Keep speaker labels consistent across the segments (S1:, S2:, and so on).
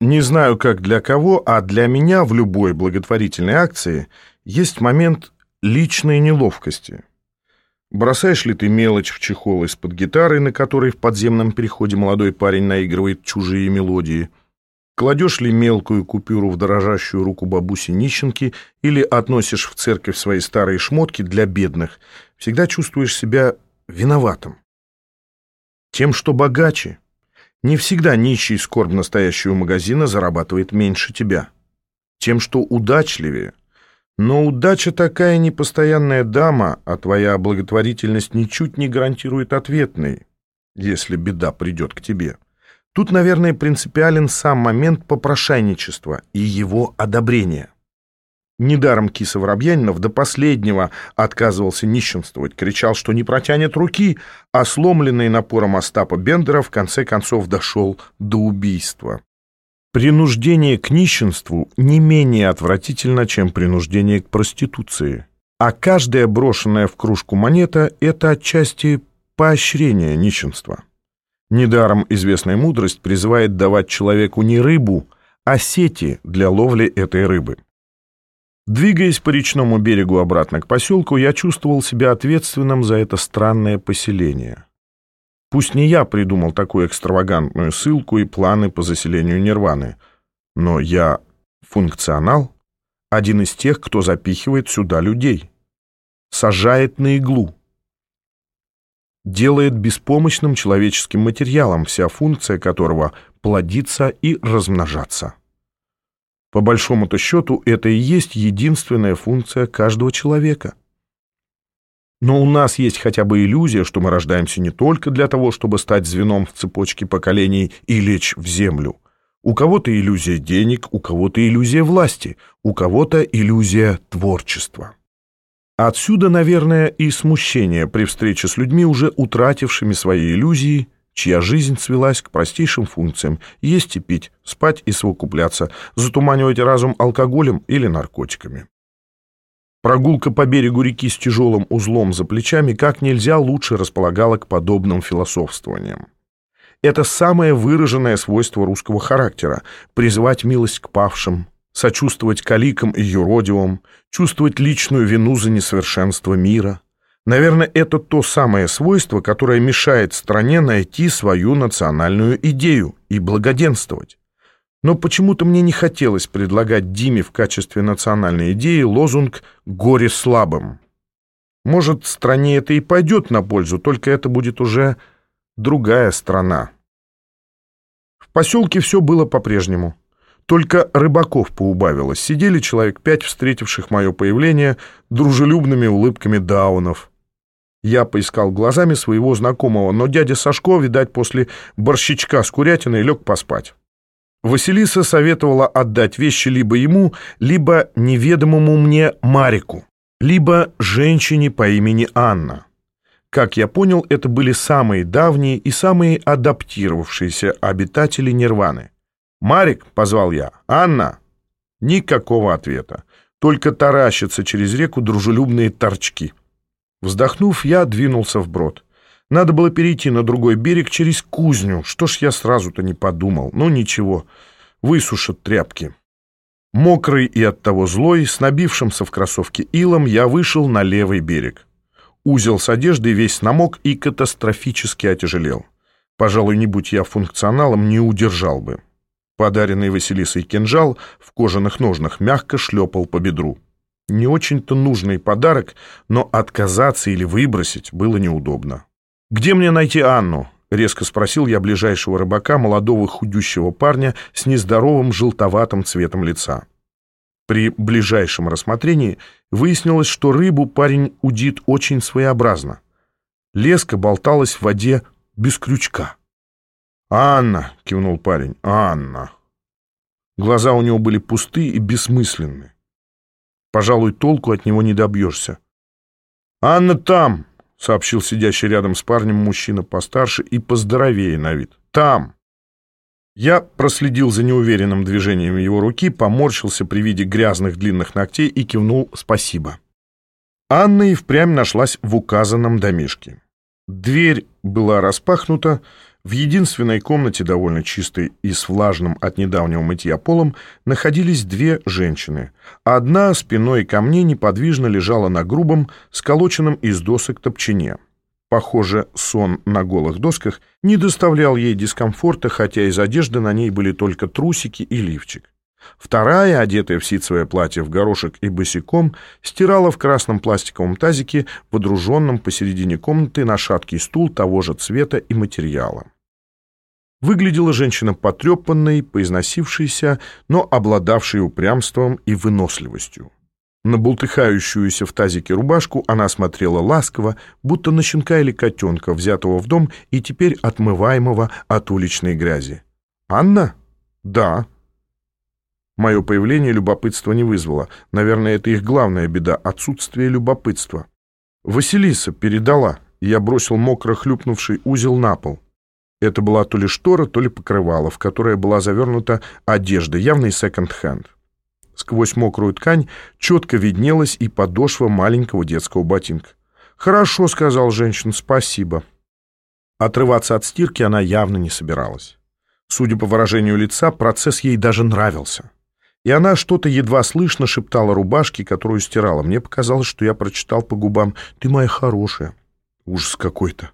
S1: Не знаю, как для кого, а для меня в любой благотворительной акции есть момент личной неловкости. Бросаешь ли ты мелочь в чехол из-под гитары, на которой в подземном переходе молодой парень наигрывает чужие мелодии? Кладешь ли мелкую купюру в дорожащую руку бабуси нищенки или относишь в церковь свои старые шмотки для бедных? Всегда чувствуешь себя виноватым. Тем, что богаче, не всегда нищий скорбно настоящего магазина зарабатывает меньше тебя. Тем, что удачливее. Но удача такая непостоянная дама, а твоя благотворительность ничуть не гарантирует ответной, если беда придет к тебе. Тут, наверное, принципиален сам момент попрошайничества и его одобрения. Недаром Киса Воробьянинов до последнего отказывался нищенствовать, кричал, что не протянет руки, а сломленный напором Остапа Бендера в конце концов дошел до убийства. Принуждение к нищенству не менее отвратительно, чем принуждение к проституции. А каждая брошенная в кружку монета – это отчасти поощрение нищенства. Недаром известная мудрость призывает давать человеку не рыбу, а сети для ловли этой рыбы. Двигаясь по речному берегу обратно к поселку, я чувствовал себя ответственным за это странное поселение. Пусть не я придумал такую экстравагантную ссылку и планы по заселению Нирваны, но я функционал, один из тех, кто запихивает сюда людей, сажает на иглу, делает беспомощным человеческим материалом, вся функция которого — плодиться и размножаться. По большому-то счету, это и есть единственная функция каждого человека. Но у нас есть хотя бы иллюзия, что мы рождаемся не только для того, чтобы стать звеном в цепочке поколений и лечь в землю. У кого-то иллюзия денег, у кого-то иллюзия власти, у кого-то иллюзия творчества. Отсюда, наверное, и смущение при встрече с людьми, уже утратившими свои иллюзии чья жизнь свелась к простейшим функциям – есть и пить, спать и совокупляться, затуманивать разум алкоголем или наркотиками. Прогулка по берегу реки с тяжелым узлом за плечами как нельзя лучше располагала к подобным философствованиям. Это самое выраженное свойство русского характера – призывать милость к павшим, сочувствовать каликам и юродивым, чувствовать личную вину за несовершенство мира – Наверное, это то самое свойство, которое мешает стране найти свою национальную идею и благоденствовать. Но почему-то мне не хотелось предлагать Диме в качестве национальной идеи лозунг «горе слабым». Может, стране это и пойдет на пользу, только это будет уже другая страна. В поселке все было по-прежнему. Только рыбаков поубавилось. Сидели человек пять, встретивших мое появление, дружелюбными улыбками даунов – я поискал глазами своего знакомого, но дядя Сашко, видать, после борщичка с курятиной лег поспать. Василиса советовала отдать вещи либо ему, либо неведомому мне Марику, либо женщине по имени Анна. Как я понял, это были самые давние и самые адаптировавшиеся обитатели Нирваны. «Марик», — позвал я, — «Анна». Никакого ответа, только таращатся через реку дружелюбные торчки. Вздохнув, я двинулся вброд. Надо было перейти на другой берег через кузню. Что ж я сразу-то не подумал. Ну ничего, высушат тряпки. Мокрый и оттого злой, с набившимся в кроссовке илом, я вышел на левый берег. Узел с одеждой весь намок и катастрофически отяжелел. Пожалуй, не будь я функционалом, не удержал бы. Подаренный Василисой кинжал в кожаных ножнах мягко шлепал по бедру. Не очень-то нужный подарок, но отказаться или выбросить было неудобно. «Где мне найти Анну?» — резко спросил я ближайшего рыбака, молодого худющего парня с нездоровым желтоватым цветом лица. При ближайшем рассмотрении выяснилось, что рыбу парень удит очень своеобразно. Леска болталась в воде без крючка. «Анна!» — кивнул парень. «Анна!» Глаза у него были пустые и бессмысленные. Пожалуй, толку от него не добьешься. «Анна там!» — сообщил сидящий рядом с парнем мужчина постарше и поздоровее на вид. «Там!» Я проследил за неуверенным движением его руки, поморщился при виде грязных длинных ногтей и кивнул «спасибо». Анна и впрямь нашлась в указанном домишке. Дверь была распахнута, В единственной комнате, довольно чистой и с влажным от недавнего мытья полом, находились две женщины. Одна спиной ко мне неподвижно лежала на грубом, сколоченном из досок топчине. Похоже, сон на голых досках не доставлял ей дискомфорта, хотя из одежды на ней были только трусики и лифчик. Вторая, одетая в ситцевое платье в горошек и босиком, стирала в красном пластиковом тазике, водруженном посередине комнаты на шаткий стул того же цвета и материала. Выглядела женщина потрепанной, поизносившейся, но обладавшей упрямством и выносливостью. На бултыхающуюся в тазике рубашку она смотрела ласково, будто на щенка или котенка, взятого в дом и теперь отмываемого от уличной грязи. «Анна?» «Да». Мое появление любопытства не вызвало. Наверное, это их главная беда — отсутствие любопытства. «Василиса передала». Я бросил мокро хлюпнувший узел на пол. Это была то ли штора, то ли покрывало, в которое была завернута одежда, явный секонд-хенд. Сквозь мокрую ткань четко виднелась и подошва маленького детского ботинка. «Хорошо», — сказал женщина, — «спасибо». Отрываться от стирки она явно не собиралась. Судя по выражению лица, процесс ей даже нравился. И она что-то едва слышно шептала рубашке, которую стирала. Мне показалось, что я прочитал по губам «Ты моя хорошая». Ужас какой-то.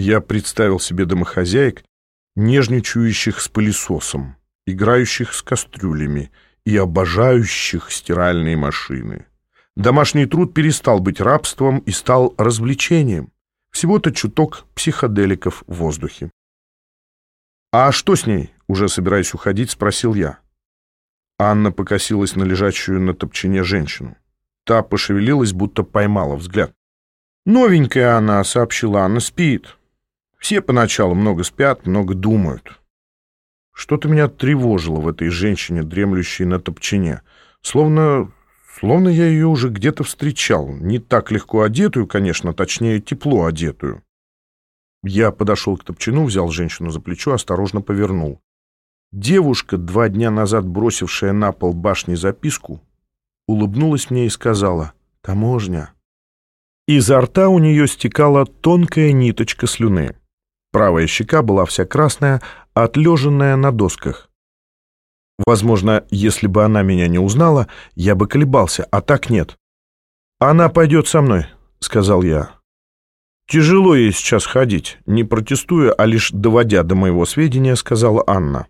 S1: Я представил себе домохозяек, нежничающих с пылесосом, играющих с кастрюлями и обожающих стиральные машины. Домашний труд перестал быть рабством и стал развлечением. Всего-то чуток психоделиков в воздухе. «А что с ней?» — уже собираясь уходить, спросил я. Анна покосилась на лежащую на топчине женщину. Та пошевелилась, будто поймала взгляд. «Новенькая она», — сообщила Анна, — «спит. Все поначалу много спят, много думают. Что-то меня тревожило в этой женщине, дремлющей на топчине. Словно, словно я ее уже где-то встречал. Не так легко одетую, конечно, точнее, тепло одетую. Я подошел к топчину, взял женщину за плечо, осторожно повернул. Девушка, два дня назад бросившая на пол башни записку, улыбнулась мне и сказала «Таможня». Изо рта у нее стекала тонкая ниточка слюны. Правая щека была вся красная, отлеженная на досках. Возможно, если бы она меня не узнала, я бы колебался, а так нет. «Она пойдет со мной», — сказал я. «Тяжело ей сейчас ходить, не протестуя, а лишь доводя до моего сведения», — сказала Анна.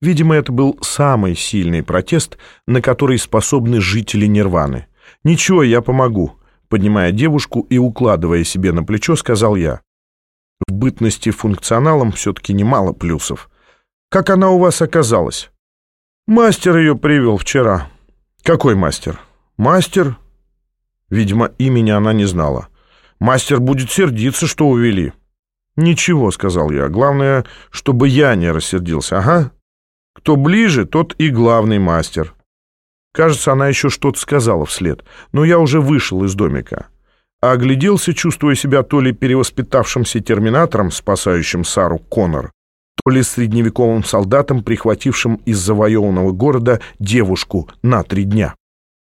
S1: Видимо, это был самый сильный протест, на который способны жители Нирваны. «Ничего, я помогу», — поднимая девушку и укладывая себе на плечо, сказал я. Бытности функционалом все-таки немало плюсов. Как она у вас оказалась? Мастер ее привел вчера. Какой мастер? Мастер? Видимо, имени она не знала. Мастер будет сердиться, что увели. Ничего, сказал я. Главное, чтобы я не рассердился. Ага. Кто ближе, тот и главный мастер. Кажется, она еще что-то сказала вслед, но я уже вышел из домика огляделся, чувствуя себя то ли перевоспитавшимся терминатором, спасающим Сару Коннор, то ли средневековым солдатом, прихватившим из завоеванного города девушку на три дня.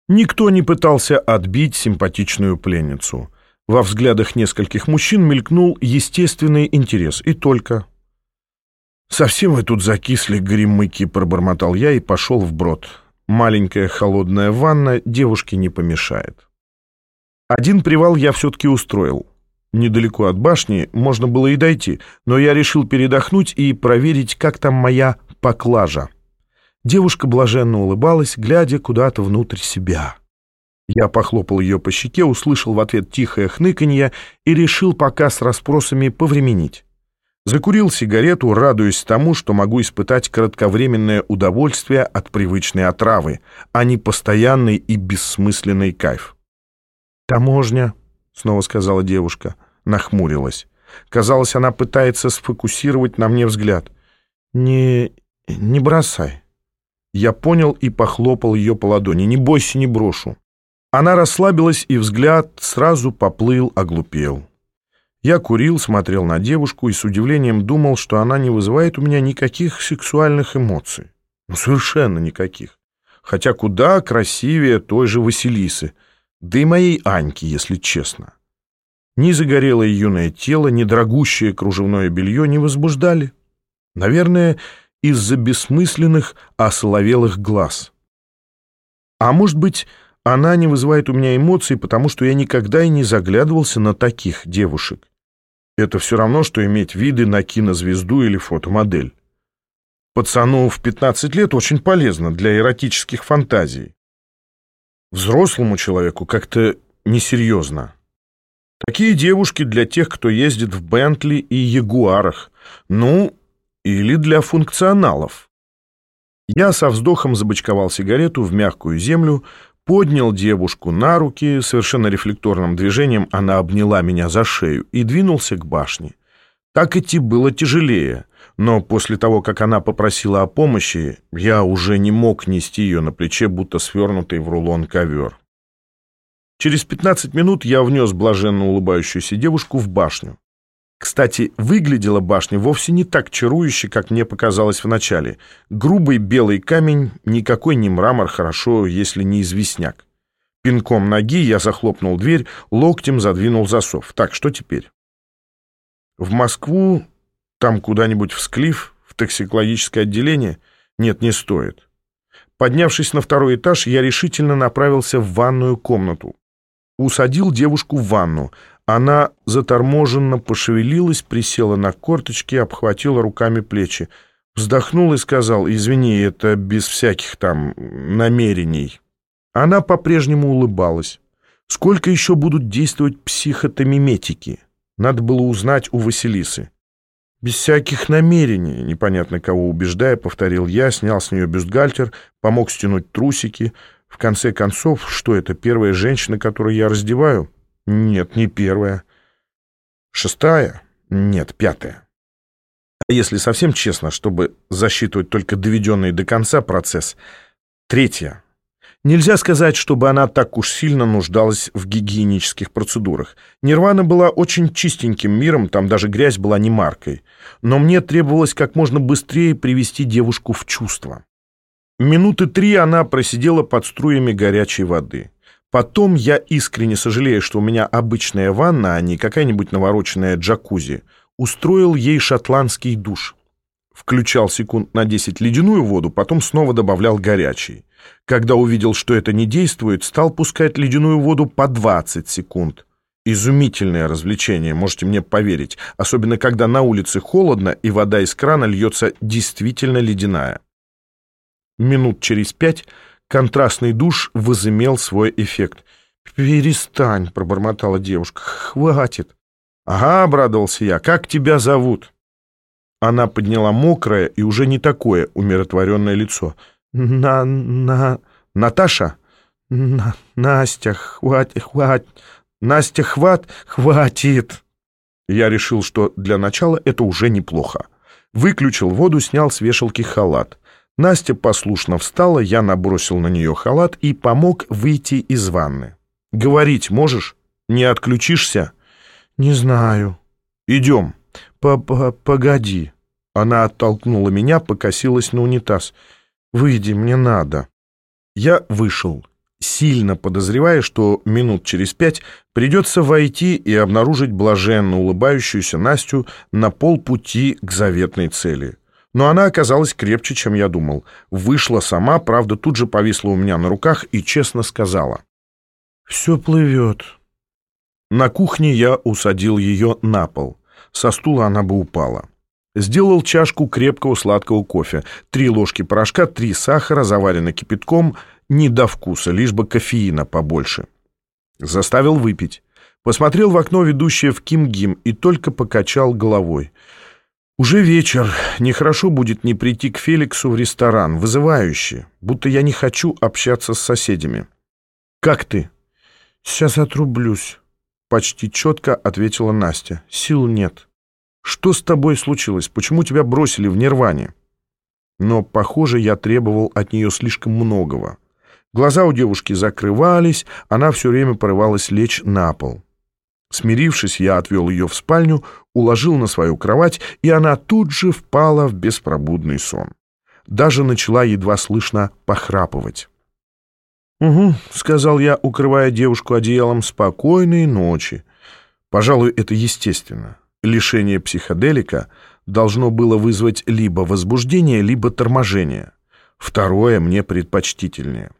S1: Никто не пытался отбить симпатичную пленницу. Во взглядах нескольких мужчин мелькнул естественный интерес, и только. «Совсем вы тут закисли, гримыки», — пробормотал я и пошел вброд. Маленькая холодная ванна девушке не помешает. Один привал я все-таки устроил. Недалеко от башни можно было и дойти, но я решил передохнуть и проверить, как там моя поклажа. Девушка блаженно улыбалась, глядя куда-то внутрь себя. Я похлопал ее по щеке, услышал в ответ тихое хныканье и решил пока с расспросами повременить. Закурил сигарету, радуясь тому, что могу испытать кратковременное удовольствие от привычной отравы, а не постоянный и бессмысленный кайф. «Таможня», — снова сказала девушка, нахмурилась. Казалось, она пытается сфокусировать на мне взгляд. «Не... не бросай». Я понял и похлопал ее по ладони. «Не бойся, не брошу». Она расслабилась, и взгляд сразу поплыл, оглупел. Я курил, смотрел на девушку и с удивлением думал, что она не вызывает у меня никаких сексуальных эмоций. Ну, совершенно никаких. Хотя куда красивее той же Василисы — да и моей Аньки, если честно. Ни загорелое юное тело, ни дорогущее кружевное белье не возбуждали. Наверное, из-за бессмысленных, осоловелых глаз. А может быть, она не вызывает у меня эмоций, потому что я никогда и не заглядывался на таких девушек. Это все равно, что иметь виды на кинозвезду или фотомодель. Пацану в 15 лет очень полезно для эротических фантазий. Взрослому человеку как-то несерьезно. Такие девушки для тех, кто ездит в Бентли и Ягуарах. Ну, или для функционалов. Я со вздохом забочковал сигарету в мягкую землю, поднял девушку на руки, совершенно рефлекторным движением она обняла меня за шею и двинулся к башне. Так идти было тяжелее, но после того, как она попросила о помощи, я уже не мог нести ее на плече, будто свернутый в рулон ковер. Через 15 минут я внес блаженно улыбающуюся девушку в башню. Кстати, выглядела башня вовсе не так чарующе, как мне показалось вначале. Грубый белый камень, никакой не мрамор, хорошо, если не известняк. Пинком ноги я захлопнул дверь, локтем задвинул засов. Так, что теперь? В Москву, там куда-нибудь в Склиф, в токсикологическое отделение? Нет, не стоит. Поднявшись на второй этаж, я решительно направился в ванную комнату. Усадил девушку в ванну. Она заторможенно пошевелилась, присела на корточки, обхватила руками плечи. Вздохнул и сказал, извини, это без всяких там намерений. Она по-прежнему улыбалась. Сколько еще будут действовать психотомиметики? Надо было узнать у Василисы. «Без всяких намерений», непонятно кого убеждая, повторил я, снял с нее бюстгальтер, помог стянуть трусики. В конце концов, что это, первая женщина, которую я раздеваю? Нет, не первая. Шестая? Нет, пятая. А если совсем честно, чтобы засчитывать только доведенный до конца процесс, третья. Нельзя сказать, чтобы она так уж сильно нуждалась в гигиенических процедурах. Нирвана была очень чистеньким миром, там даже грязь была не маркой. Но мне требовалось как можно быстрее привести девушку в чувство. Минуты три она просидела под струями горячей воды. Потом я искренне сожалею, что у меня обычная ванна, а не какая-нибудь навороченная джакузи, устроил ей шотландский душ. Включал секунд на 10 ледяную воду, потом снова добавлял горячий. Когда увидел, что это не действует, стал пускать ледяную воду по 20 секунд. Изумительное развлечение, можете мне поверить, особенно когда на улице холодно и вода из крана льется действительно ледяная. Минут через пять Контрастный душ возымел свой эффект. «Перестань», — пробормотала девушка, — «хватит». «Ага», — обрадовался я, — «как тебя зовут?» Она подняла мокрое и уже не такое умиротворенное лицо. «На... на... Наташа?» на, «Настя, хватит, хватит, Настя, хват, хватит!» Я решил, что для начала это уже неплохо. Выключил воду, снял с вешалки халат. Настя послушно встала, я набросил на нее халат и помог выйти из ванны. «Говорить можешь? Не отключишься?» «Не знаю». «Идем». П -п «Погоди». Она оттолкнула меня, покосилась на унитаз. «Выйди, мне надо». Я вышел, сильно подозревая, что минут через пять придется войти и обнаружить блаженно улыбающуюся Настю на полпути к заветной цели. Но она оказалась крепче, чем я думал. Вышла сама, правда, тут же повисла у меня на руках и честно сказала. «Все плывет». На кухне я усадил ее на пол. Со стула она бы упала. Сделал чашку крепкого сладкого кофе. Три ложки порошка, три сахара, заварено кипятком, не до вкуса, лишь бы кофеина побольше. Заставил выпить. Посмотрел в окно, ведущее в Кимгим, и только покачал головой — уже вечер. Нехорошо будет не прийти к Феликсу в ресторан. Вызывающе. Будто я не хочу общаться с соседями. «Как ты?» «Сейчас отрублюсь», — почти четко ответила Настя. «Сил нет». «Что с тобой случилось? Почему тебя бросили в нирване?» Но, похоже, я требовал от нее слишком многого. Глаза у девушки закрывались, она все время порывалась лечь на пол. Смирившись, я отвел ее в спальню, уложил на свою кровать, и она тут же впала в беспробудный сон. Даже начала едва слышно похрапывать. «Угу», — сказал я, укрывая девушку одеялом, — «спокойной ночи». Пожалуй, это естественно. Лишение психоделика должно было вызвать либо возбуждение, либо торможение. Второе мне предпочтительнее.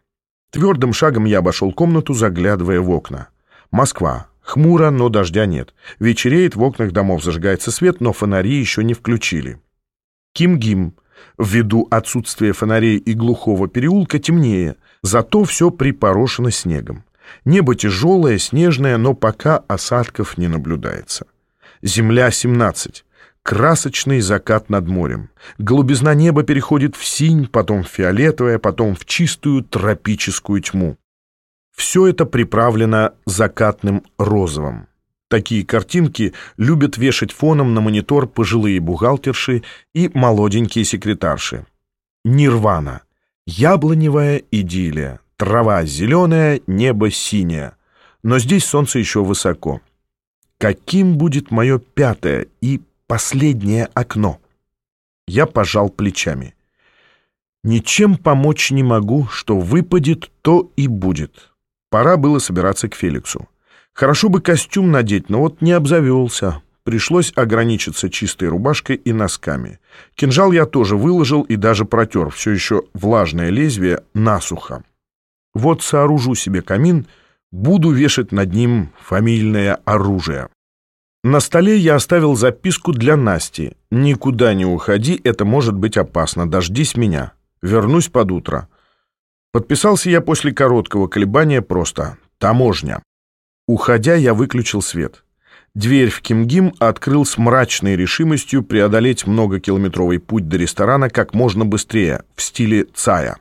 S1: Твердым шагом я обошел комнату, заглядывая в окна. Москва. Хмуро, но дождя нет. Вечереет, в окнах домов зажигается свет, но фонари еще не включили. Ким-Гим. Ввиду отсутствия фонарей и глухого переулка темнее, зато все припорошено снегом. Небо тяжелое, снежное, но пока осадков не наблюдается. Земля 17. Красочный закат над морем. Голубизна неба переходит в синь, потом в фиолетовое, потом в чистую тропическую тьму. Все это приправлено закатным розовым. Такие картинки любят вешать фоном на монитор пожилые бухгалтерши и молоденькие секретарши. Нирвана. Яблоневая идиллия. Трава зеленая, небо синее. Но здесь солнце еще высоко. Каким будет мое пятое и последнее окно? Я пожал плечами. Ничем помочь не могу, что выпадет, то и будет. Пора было собираться к Феликсу. Хорошо бы костюм надеть, но вот не обзавелся. Пришлось ограничиться чистой рубашкой и носками. Кинжал я тоже выложил и даже протер, все еще влажное лезвие, насухо. Вот сооружу себе камин, буду вешать над ним фамильное оружие. На столе я оставил записку для Насти. «Никуда не уходи, это может быть опасно, дождись меня. Вернусь под утро». Подписался я после короткого колебания просто «Таможня». Уходя, я выключил свет. Дверь в Кимгим открыл с мрачной решимостью преодолеть многокилометровый путь до ресторана как можно быстрее, в стиле Цая.